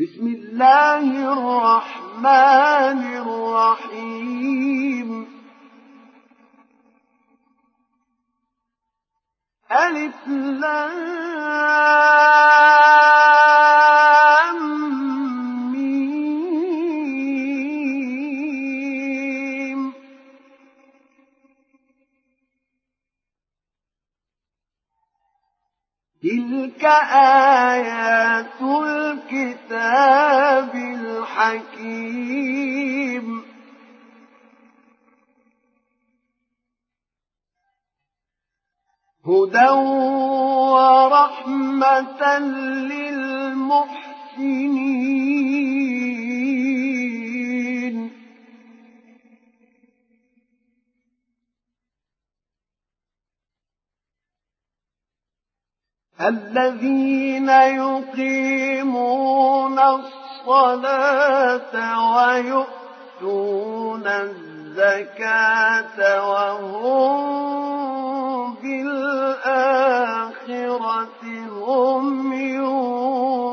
بسم الله الرحمن الرحيم. ألف ميم. تلك آيات الكتاب الحكيم. هدى ورحمة للمحسنين. الذين يقيمون الصلاة ويؤتون الزكاة وهم بالآخرة هم يوقنون.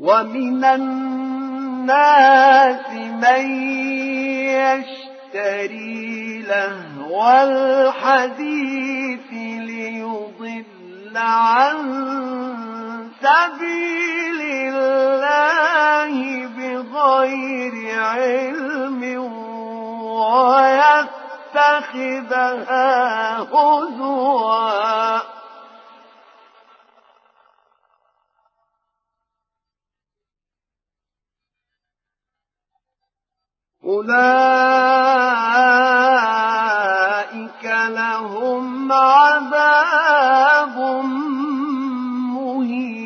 ومن الناس من يشتري لهو الحديث ليضل عن سبيل الله بغير علم ويتخذها هزوا. أولئك لهم عذاب مهين.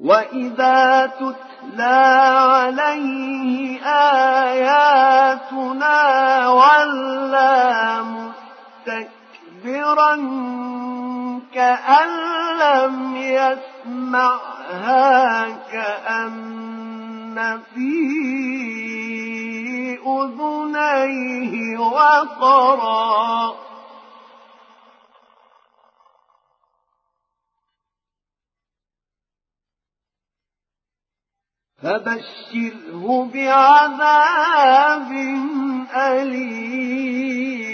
وإذا تتلى عليه آياتنا ولى مستكبرا كأن لم يسمعها كأن في أذنيه وقرا. فبشره بعذاب أليم.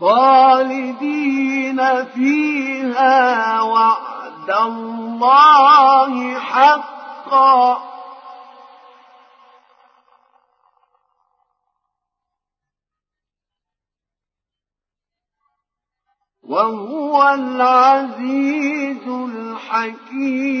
خالدين فيها وعد الله حقا. وهو العزيز الحكيم.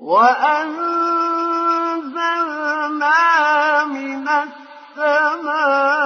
وأنزلنا من السماء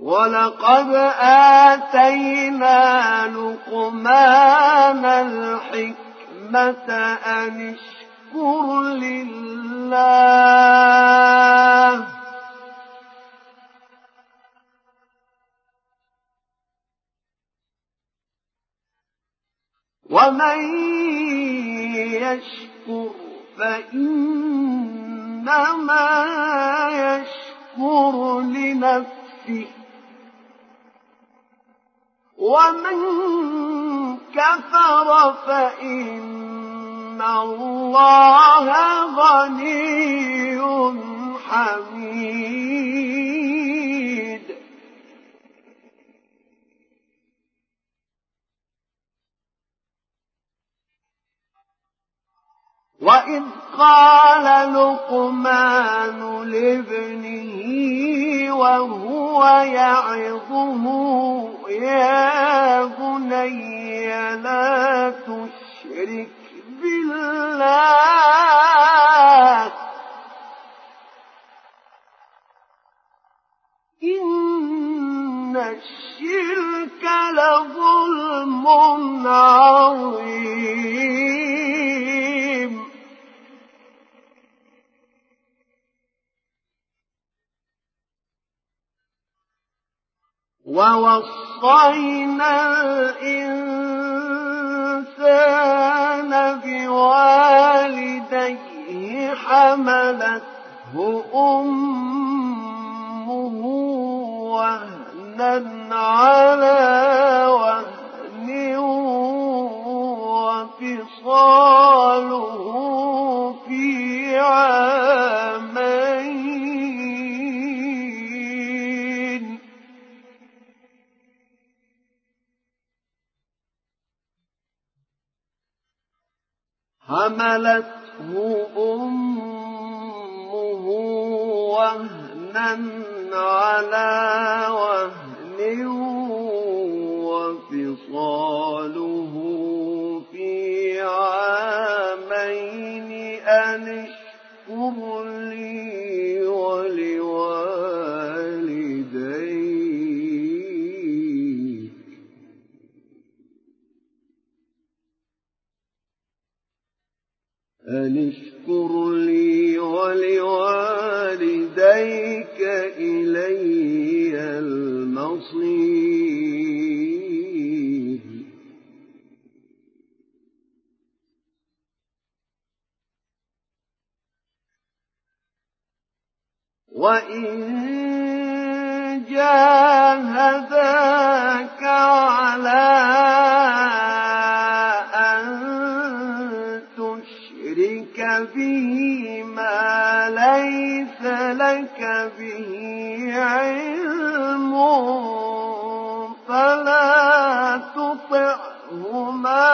ولقد آتينا لقمان الحكمة أن اشكر لله ومن يشكر فإنما يشكر لنفسه ومن كفر فإن الله غني حميد. وإذ قال لقمان لابنه وهو يعظه يا بني لا تشرك بالله. إن الشرك لظلم عظيم. ووصينا الإنسان بوالديه حملته أمه وهنا على وهن وفصاله وإن جاهداك على أن تشرك به ما ليس لك به علم فلا تطعهما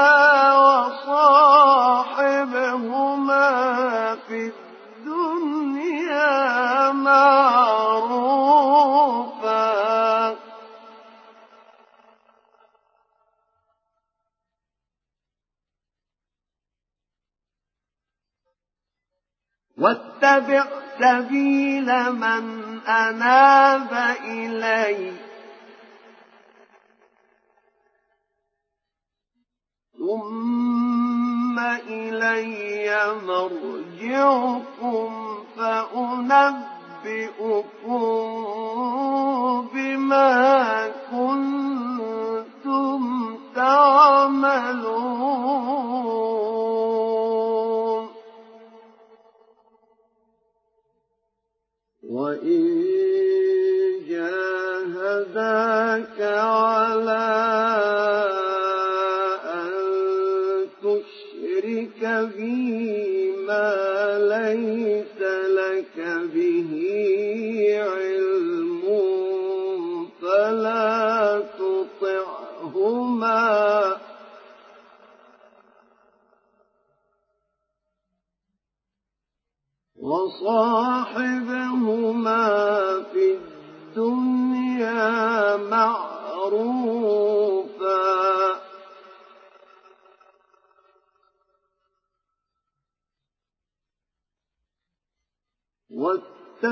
واتبع سبيل من أناب إلي. ثم إلي مرجعكم فأنبئكم بما كنتم تعملون. وإن جاهداك على أن تشرك ليس لك به علم فلا تطعهما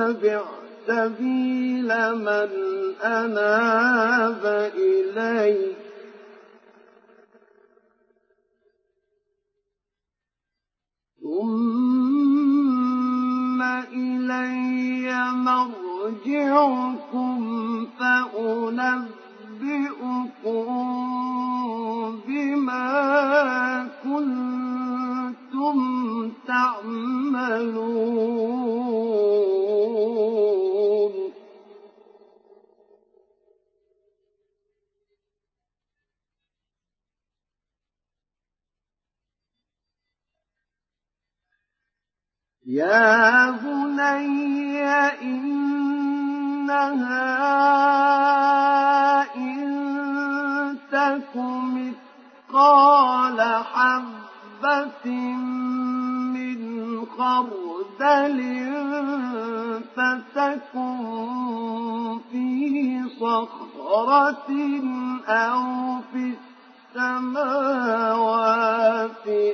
واتبع سبيل من أناب إليّ ثم إلي مرجعكم فأنبئكم بما كنتم تعملون. يا بني إنها إن تك مثقال حبة من خردل فتكن في صخرة أو في السماوات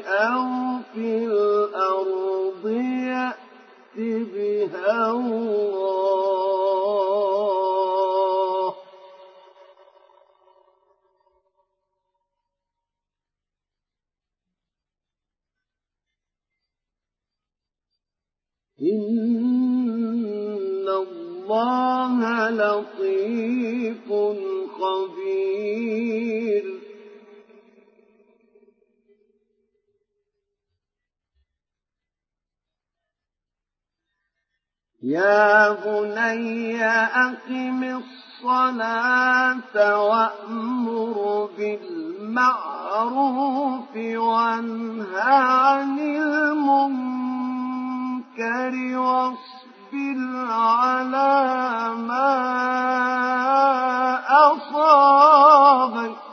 أو في الأرض يأت بها الله. إن الله لطيف خبير. يا بني أقم الصلاة وأمر بالمعروف وانه عن المنكر واصبر على ما أصابك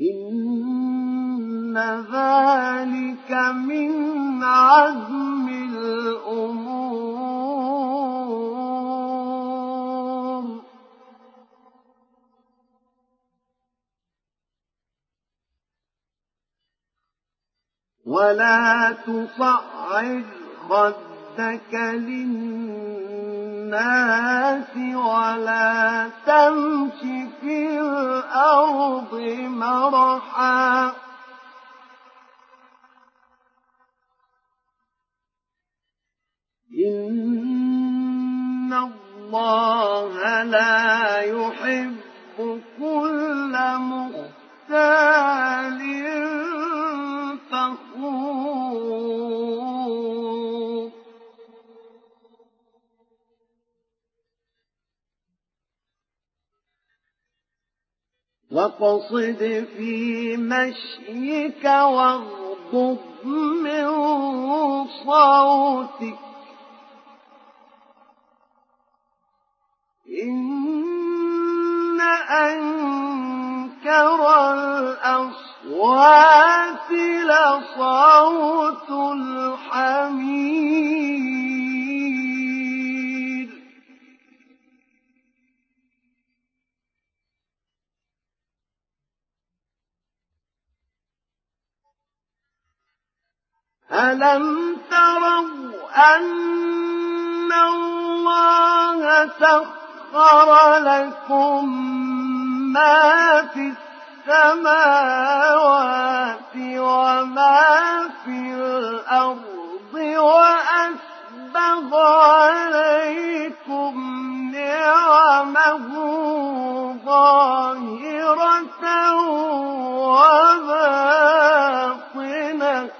إن ذلك من عزم الأمور. ولا تصعد خدك للناس ولا تمش في الأرض مرحا إن الله لا يحب كل مختال فخور وقصد في مشيك واغضب من صوتك. إن أنكر الأصوات لصوت ألم تروا أن الله سخر لكم ما في السماوات وما في الأرض وأسبغ عليكم نعمه ظاهرة وباطنة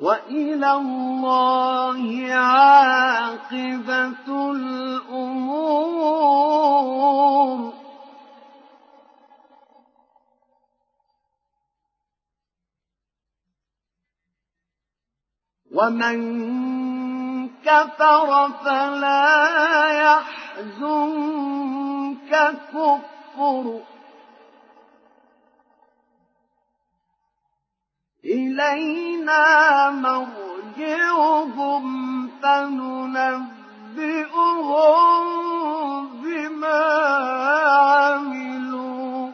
وإلى الله عاقبة الأمور. ومن كفر فلا يحزنك كفره إلينا مرجعهم فننبئهم بما عملوا.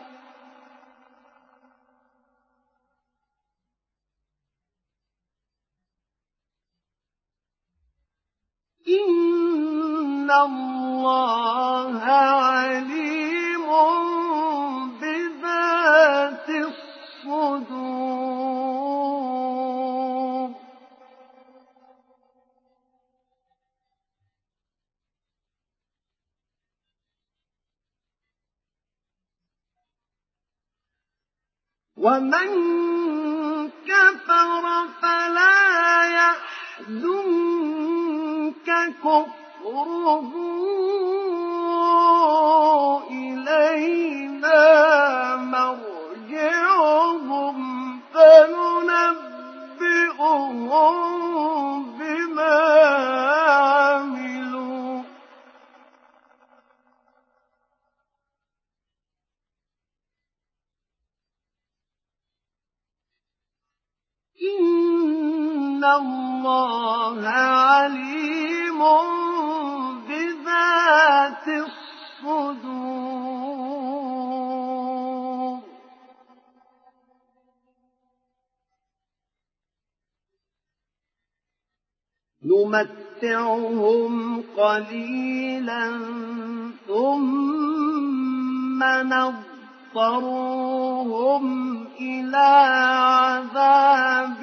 إن الله يحزنك كفره إلينا مرجعهم فننبئهم الله عليم بذات الصدور. نمتعهم قليلا ثم نضطرهم إلى عذاب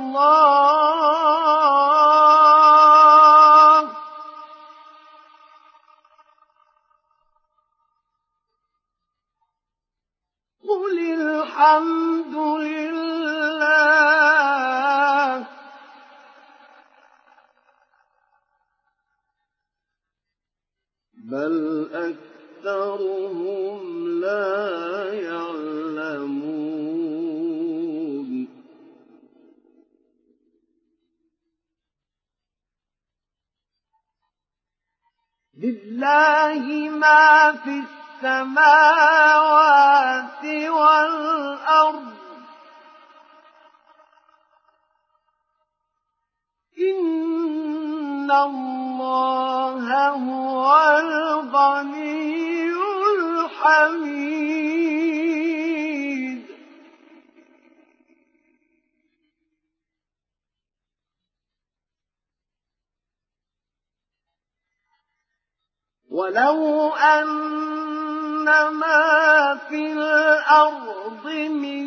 ولو أن ما في الأرض من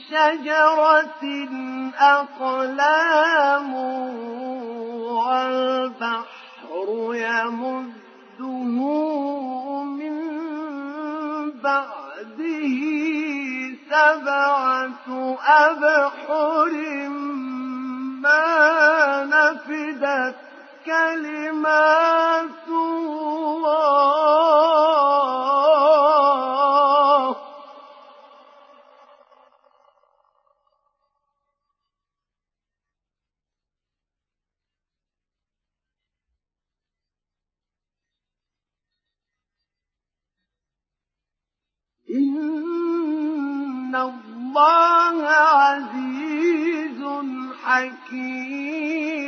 شجرة أقلام والبحر يمده من بعده سبعة أبحر ما نفدت كلمات الله. إن الله عزيز حكيم.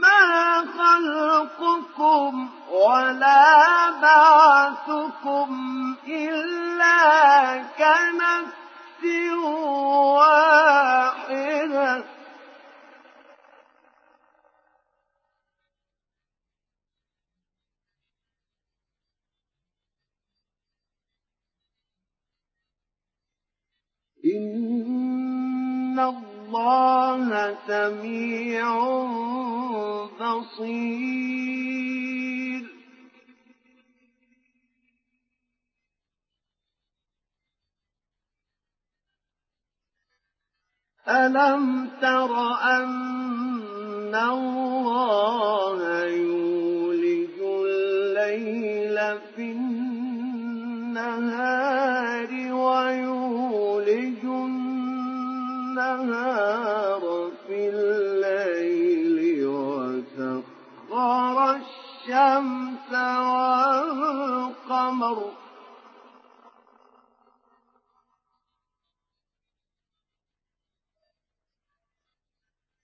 ما خلقكم ولا بعثكم إلا كنفس واحدة. إن الله سميع بصير. ألم تر أن الله يولج والقمر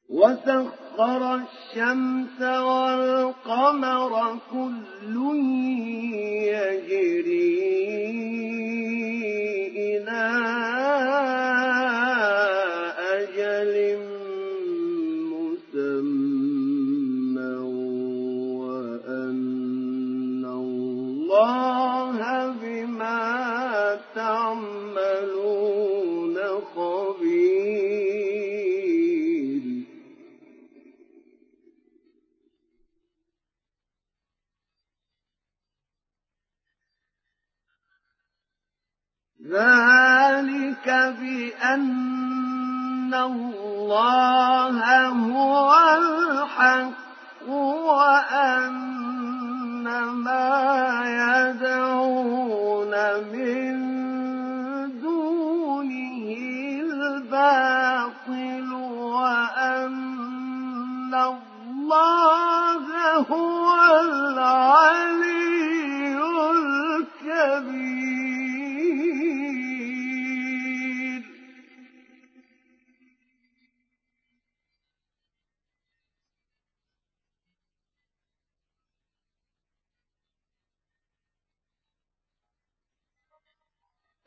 وسخر الشمس والقمر كل يجري إلى تعملون خبير ذلك بأن الله هو الحق وأن ما يدعون من الباطل وأن الله هو العلي الكبير.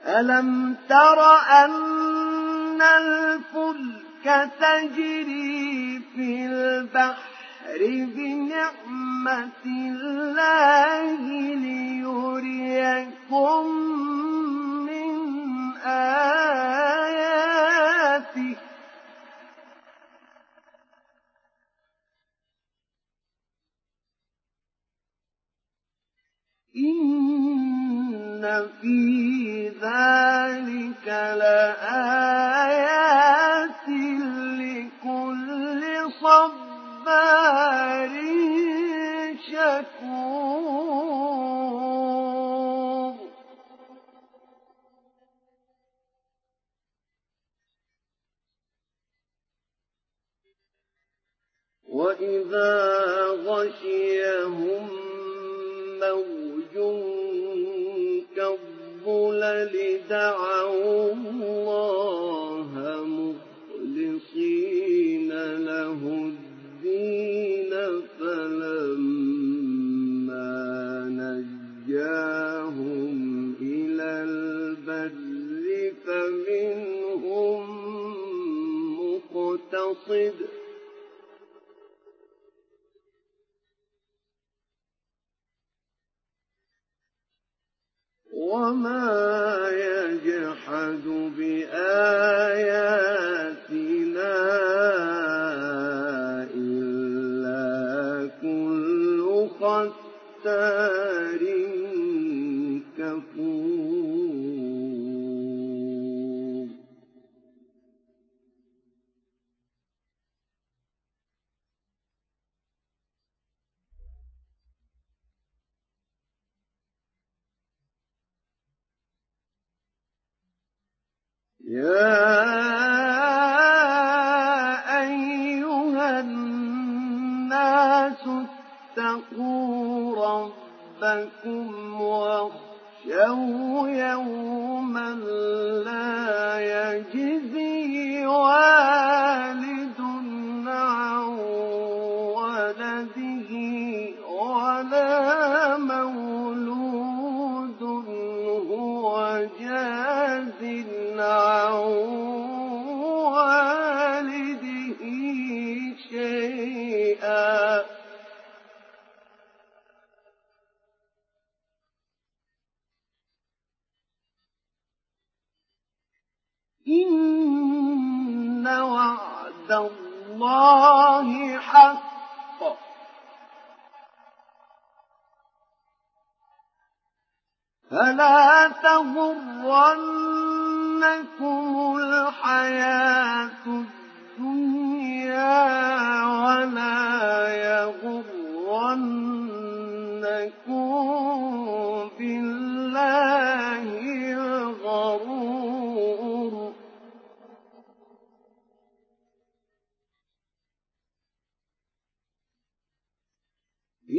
ألم تر أن الفلك تجري في البحر بنعمة الله ليريكم من آياته. إن في ذلك لآيات لكل صبار شكور وإذا غشيهم موج كالظلل دعوا الله مخلصين له الدين فلما نجاهم إلى البر فمنهم مقتصد وما يجحد بآياتنا يا وعد الله حق. فلا تغرنكم الحياة الدنيا ولا يغرنكم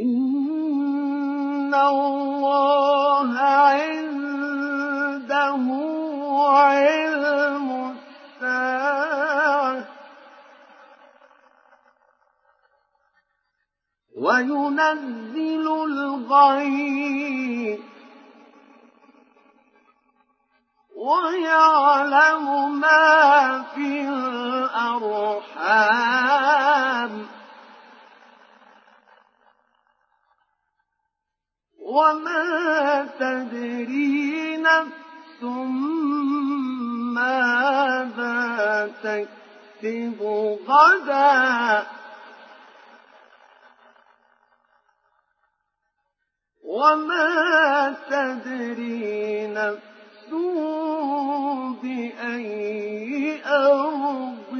إن الله عنده علم الساعة وينزل الغيث ويعلم ما في الأرحام وما تدري نفس ماذا تكسب غدا وما تدري نفس بأي أرض